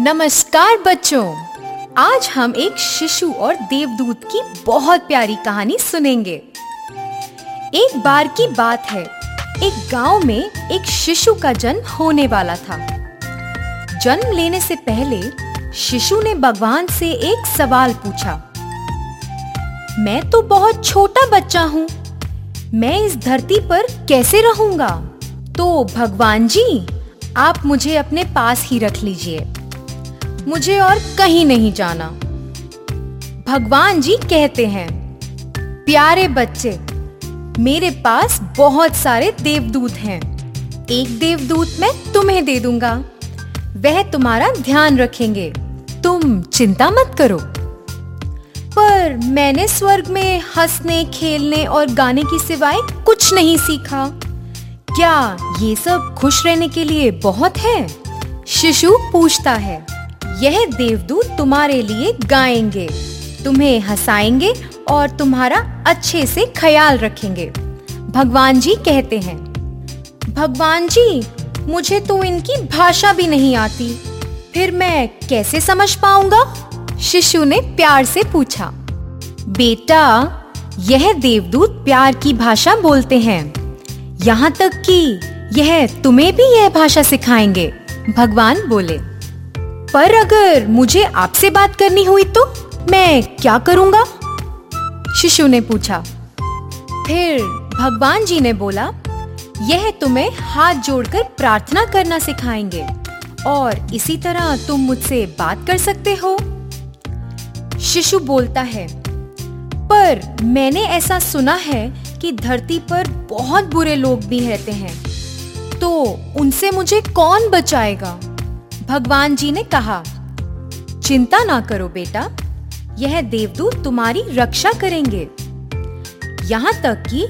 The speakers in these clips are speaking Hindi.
नमस्कार बच्चों। आज हम एक शिशु और देवदूत की बहुत प्यारी कहानी सुनेंगे। एक बार की बात है, एक गाँव में एक शिशु का जन्म होने वाला था। जन्म लेने से पहले शिशु ने भगवान से एक सवाल पूछा। मैं तो बहुत छोटा बच्चा हूँ, मैं इस धरती पर कैसे रहूँगा? तो भगवान जी, आप मुझे अपने पास ही रख लीजिए। मुझे और कहीं नहीं जाना। भगवान जी कहते हैं, प्यारे बच्चे, मेरे पास बहुत सारे देवदूत हैं। एक देवदूत मैं तुम्हें दे दूँगा। वह तुम्हारा ध्यान रखेंगे। तुम चिंता मत करो। पर मैंने स्वर्ग में हंसने, खेलने और गाने की सिवाय कुछ नहीं सीखा। क्या ये सब खुश रहने के लिए बहुत है? शिशु पूछता है। यह देवदूत तुम्हारे लिए गाएँगे। तुम्हें हंसाएँगे और तुम्हारा अच्छे से ख्याल रखेंगे। भगवान जी कहते हैं, भगवान जी, मुझे तो इनकी भाषा भी नहीं आती। फिर मैं कैसे समझ पाऊँगा? शिशु ने प्यार से पूछा, बेटा, यह देवदूत प्यार की भाषा बोलते हैं। यहाँ तक कि यह तुम्हें भी यह भाषा सिखाएँगे। भगवान बोले पर अगर मुझे आपसे बात करनी हुई तो मैं क्या करूँगा? शिशु ने पूछा। फिर भगवान जी ने बोला, यह तुम्हें हाथ जोड़कर प्रार्थना करना सिखाएँगे और इसी तरह तुम मुझसे बात कर सकते हो। शिशु बोलता है, पर मैंने ऐसा सुना है कि धरती पर बहुत बुरे लोग भी रहते हैं तो उनसे मुझे कौन बचाएगा? भगवान जी ने कहा, चिंता ना करो बेटा, यह देवदूत तुम्हारी रक्षा करेंगे। यहाँ तक कि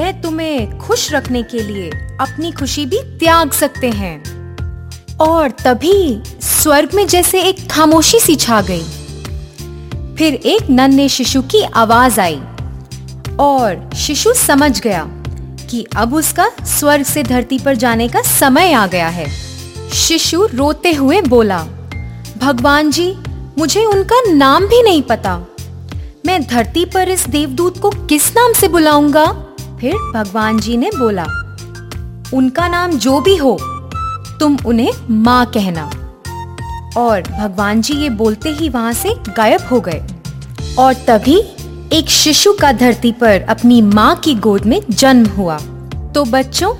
यह तुम्हें खुश रखने के लिए अपनी खुशी भी त्याग सकते हैं। और तभी स्वर्ग में जैसे एक खामोशी सी छा गई। फिर एक नन्हे शिशु की आवाज़ आई और शिशु समझ गया कि अब उसका स्वर्ग से धरती पर जाने का समय आ गया है। शिशु रोते हुए बोला, भगवान जी, मुझे उनका नाम भी नहीं पता। मैं धरती पर इस देवदूत को किस नाम से बुलाऊँगा? फिर भगवान जी ने बोला, उनका नाम जो भी हो, तुम उन्हें माँ कहना। और भगवान जी ये बोलते ही वहाँ से गायब हो गए। और तभी एक शिशु का धरती पर अपनी माँ की गोद में जन्म हुआ। तो बच्चों,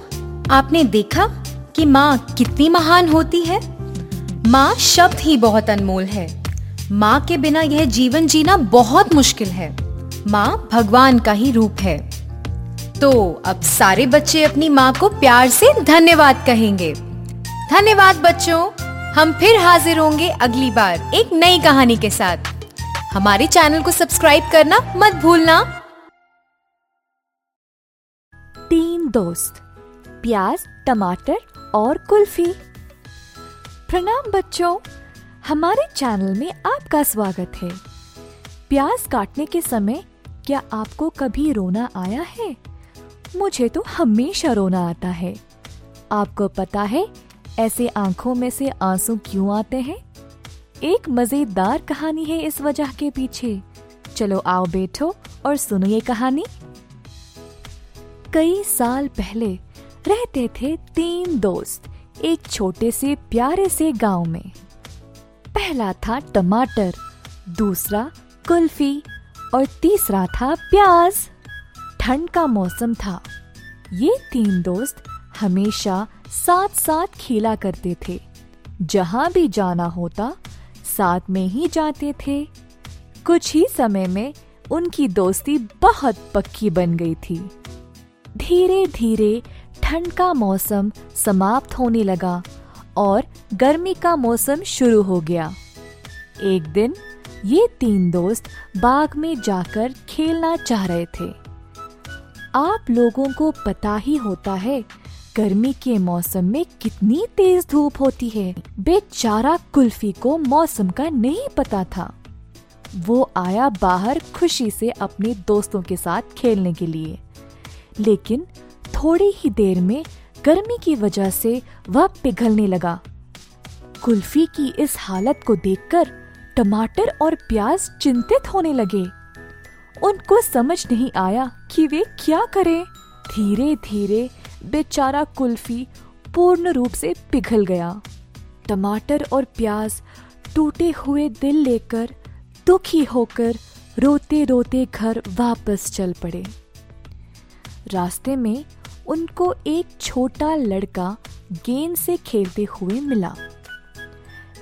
आपने देखा कि माँ कितनी महान होती है? माँ शब्द ही बहुत अनमोल है। माँ के बिना यह जीवन जीना बहुत मुश्किल है। माँ भगवान का ही रूप है। तो अब सारे बच्चे अपनी माँ को प्यार से धन्यवाद कहेंगे। धन्यवाद बच्चों, हम फिर हाजिर होंगे अगली बार एक नई कहानी के साथ। हमारे चैनल को सब्सक्राइब करना मत भूलना। तीन दोस्त, प्याज, टमाटर और कुल्फी। प्रणाम बच्चों, हमारे चैनल में आपका स्वागत है। प्याज काटने के समय क्या आपको कभी रोना आया है? मुझे तो हमेशा रोना आता है। आपको पता है, ऐसे आँखों में से आँसू क्यों आते हैं? एक मज़ेदार कहानी है इस वजह के पीछे। चलो आओ बैठो और सुनो ये कहानी। कई साल पहले रहते थे तीन दोस्त, एक छोटे से प्यारे से गाँव में। पहला था टमाटर, दूसरा कुल्फी और तीसरा था प्याज। ठंड का मौसम था। ये तीन दोस्त हमेशा साथ साथ खेला करते थे। जहाँ भी जाना होता, साथ में ही जाते थे। कुछ ही समय में उनकी दोस्ती बहुत पक्की बन गई थी। धीरे धीरे ठंड का मौसम समाप्त होने लगा और गर्मी का मौसम शुरू हो गया। एक दिन ये तीन दोस्त बाग में जाकर खेलना चाह रहे थे। आप लोगों को पता ही होता है गर्मी के मौसम में कितनी तेज धूप होती है। बेचारा कुल्फी को मौसम का नहीं पता था। वो आया बाहर खुशी से अपने दोस्तों के साथ खेलने के लिए। लेकिन थोड़ी ही देर में गर्मी की वजह से वह पिघलने लगा। कुल्फी की इस हालत को देखकर टमाटर और प्याज चिंतित होने लगे। उनको समझ नहीं आया कि वे क्या करें। धीरे धीरे बेचारा कुल्फी पूर्ण रूप से पिघल गया। टमाटर और प्याज टूटे हुए दिल लेकर, दुखी होकर रोते रोते घर वापस चल पड़े। रास्ते में उनको एक छोटा लड़का गेंद से खेलते हुए मिला।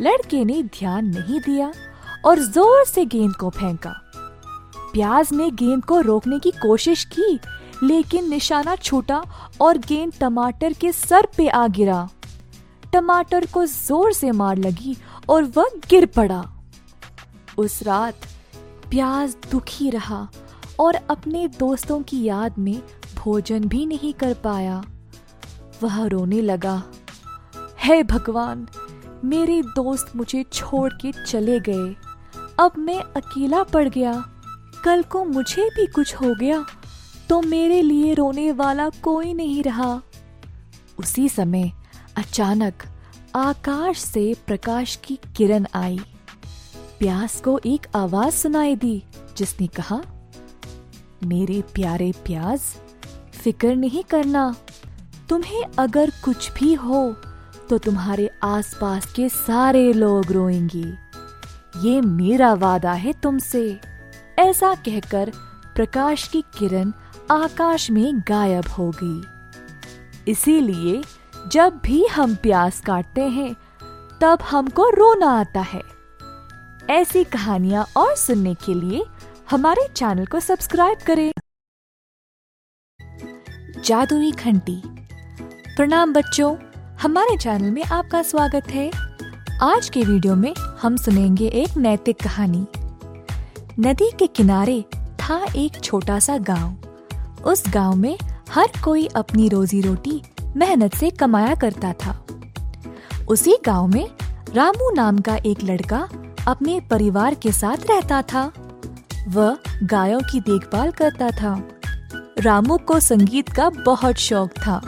लड़के ने ध्यान नहीं दिया और ज़ोर से गेंद को फेंका। प्याज ने गेंद को रोकने की कोशिश की, लेकिन निशाना छूटा और गेंद टमाटर के सर पे आ गिरा। टमाटर को ज़ोर से मार लगी और वह गिर पड़ा। उस रात प्याज दुखी रहा और अपने दोस्तों की याद में भोजन भी नहीं कर पाया। वह रोने लगा, हे भगवान, मेरे दोस्त मुझे छोड़ के चले गए। अब मैं अकेला पड़ गया। कल को मुझे भी कुछ हो गया तो मेरे लिए रोने वाला कोई नहीं रहा। उसी समय अचानक आकाश से प्रकाश की किरण आई। प्यास को एक आवाज़ सुनाई दी, जिसने कहा, मेरे प्यारे प्याज फ़िक्र नहीं करना। तुम्हें अगर कुछ भी हो तो तुम्हारे आसपास के सारे लोग रोएँगे। ये मेरा वादा है तुमसे। ऐसा कहकर प्रकाश की किरण आकाश में गायब हो गई। इसीलिए जब भी हम प्यास काटते हैं, तब हमको रोना आता है। ऐसी कहानियाँ और सुनने के लिए हमारे चैनल को सब्सक्राइब करें। जादुई घंटी। प्रणाम बच्चों, हमारे चैनल में आपका स्वागत है। आज के वीडियो में हम सुनेंगे एक नैतिक कहानी। नदी के किनारे था एक छोटा सा गाँव। उस गाँव में हर कोई अपनी रोजी रोटी मेहनत से कमाया करता था। उसी गाँव में रामू नाम का एक लड़का अपने परिवार के साथ रहता था। वह गायों की देखभाल करता था। रामू को संगीत का बहुत शौक था।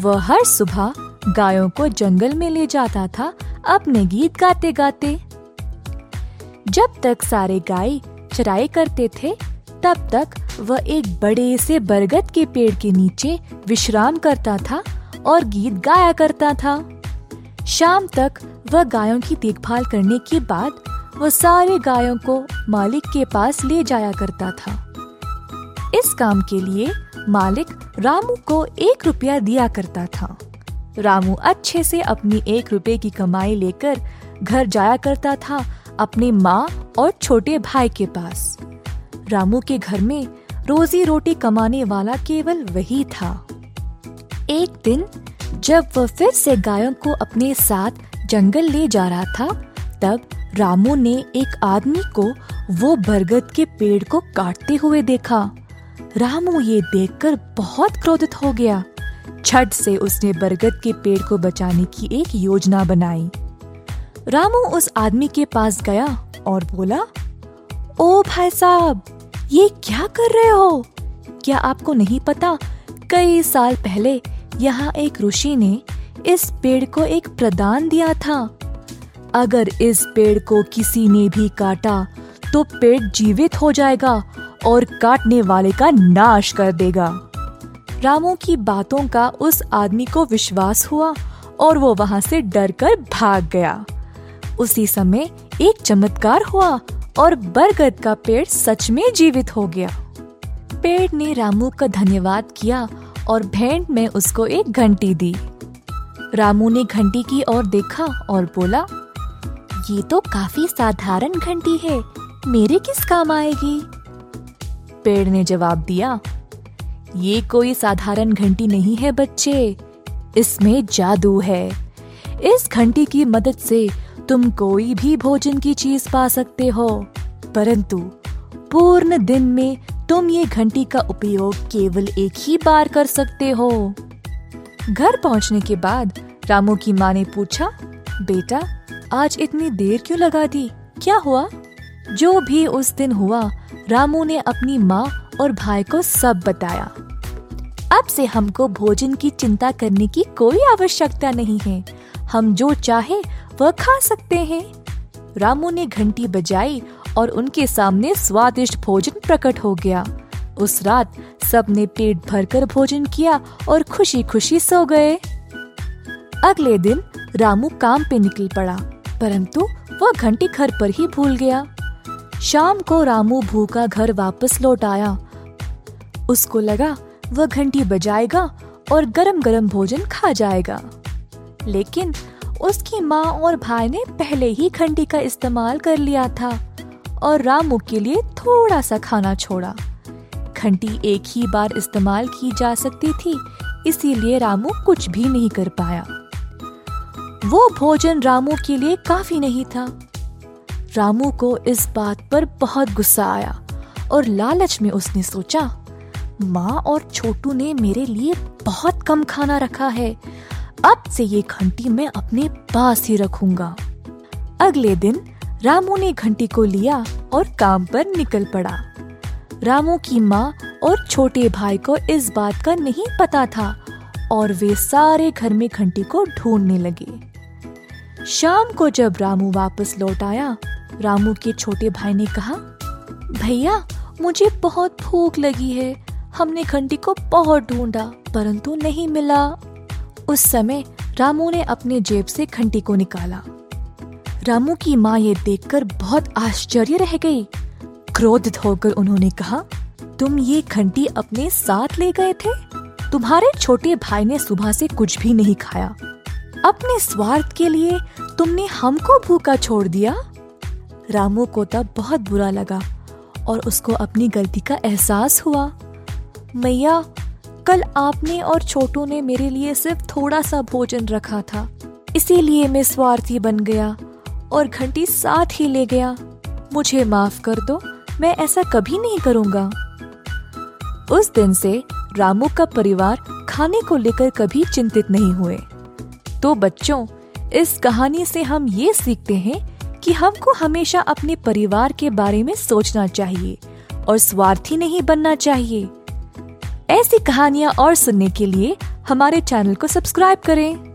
वह हर सुबह गायों को जंगल में ले जाता था, अपने गीत गाते गाते जब तक सारे गाय चराई करते थे, तब तक वह एक बड़े से बरगद के पेड़ के नीचे विश्राम करता था और गीत गाया करता था। शाम तक वह गायों की देखभाल करने के बाद वह सारे गायों को मालिक के पास ले जाया करता था। इस काम के लिए मालिक रामू को एक रुपया दिया करता था। रामू अच्छे से अपनी एक रुपए की कमाई लेकर घर जाया करता था अपने माँ और छोटे भाई के पास। रामू के घर में रोजी रोटी कमाने वाला केवल वही था। एक दिन जब वह फिर से गायों को अपने साथ जंगल ले जा रहा था, तब रामू ने एक आदमी को वो बरगद के पेड़ को काटते हुए देखा। रामू ये देखकर बहुत क्रोधित हो गया। छठ से उसने बरगद के पेड़ को बचाने की एक योजना बनाई। रामू उस आदमी के पास गया और बोला, ओ भाई साहब, ये क्या कर रहे हो? क्या आपको नहीं पता, कई साल पहले यहाँ एक ऋषि ने इस पेड़ को एक प्रदान दिया था। अगर इस पेड़ को किसी ने भी काटा तो पेड़ जीवित हो जाएगा और काटने वाले का नाश कर देगा। रामू की बातों का उस आदमी को विश्वास हुआ और वो वहाँ से डर कर भाग गया। उसी समय एक चमत्कार हुआ और बरगद का पेड़ सच में जीवित हो गया। पेड़ ने रामू का धन्यवाद किया और भेंट में उसको एक घंटी दी। रामू ने घंटी की ओर देखा और बोला, ये तो काफ़ी साधारण घंटी है, मेरे किस काम आएगी? पेड़ ने जवाब दिया, ये कोई साधारण घंटी नहीं है बच्चे, इसमें जादू है। इस घंटी की मदद से तुम कोई भी भोजन की चीज़ पा सकते हो, परंतु पूर्ण दिन में तुम ये घंटी का उपयोग केवल एक ही बार कर सकते हो। घर पहुँचने के बाद रामू की माँ ने पूछा, बेटा, आज इतनी देर क्यों लगा दी? क्या हुआ? जो भी उस दिन हुआ, रामू ने अपनी माँ और भाई को सब बताया। अब से हमको भोजन की चिंता करने की कोई आवश्यकता नहीं है। हम जो चाहे, वह खा सकते हैं। रामू ने घंटी बजाई और उनके सामने स्वादिष्ट भोजन प्रकट हो गया। उस रात सबने पेट भरकर भोजन किया और खुशी खुशी सो गए। अगले दिन रामू काम पे निकल पड़ा, परंतु वह घंटी घर पर ही भूल गया। शाम को रामू भूखा घर वापस लौट आया। उसको लगा, वह घंटी बजाएगा और गरम गरम भोजन खा जाएगा। लेकिन उसकी माँ और भाई ने पहले ही घंटी का इस्तेमाल कर लिया था और रामू के लिए थोड़ा सा खाना छोड़ा। घंटी एक ही बार इस्तेमाल की जा सकती थी, इसीलिए रामू कुछ भी नहीं कर पाया। वो भोजन रामू के लिए काफ़ी नहीं था। रामू को इस बात पर बहुत गुस्सा आया और लालच में उसने सोचा, माँ और छोटू ने मेरे लिए बहुत कम खाना रखा है। अब से ये घंटी मैं अपने पास ही रखूँगा। अगले दिन रामू ने घंटी को लिया और काम पर निकल पड़ा। रामू की माँ और छोटे भाई को इस बात का नहीं पता था और वे सारे घर में घंटी को ढूँढने लगे। शाम को जब रामू वापस लौट आया रामू के छोटे भाई ने कहा, भैया, मुझे बहुत भूख लगी है। हमने घंटी को बहुत ढूंढा, परंतु नहीं मिला। उस समय रामू ने अपने जेब से घंटी को निकाला। रामू की माँ ये देखकर बहुत आश्चर्य रह गई। क्रोधित होकर उन्होंने कहा, तुम ये घंटी अपने साथ ले गए थे? तुम्हारे छोटे भाई ने सुबह से कुछ भी नहीं खाया। अपने स्वार्थ के लिए तुमने हमको भूखा छोड़ दिया? रामू को तब बहुत बुरा लगा और उसको अपनी गलती का एहसास हुआ। मैया, कल आपने और छोटू ने मेरे लिए सिर्फ़ थोड़ा सा भोजन रखा था, इसीलिए मैं स्वार्थी बन गया और घंटी साथ ही ले गया। मुझे माफ़ कर दो, मैं ऐसा कभी नहीं करूँगा। उस दिन से रामू का परिवार खाने को लेकर कभी चिंतित नहीं हुए। तो बच्चों, इस कहानी से हम ये सीखते हैं कि हमको हमेशा अपने परिवार के बारे में सोचना चाहिए और स्वार्थी नहीं बनना चाहिए। ऐसी कहानियाँ और सुनने के लिए हमारे चैनल को सब्सक्राइब करें।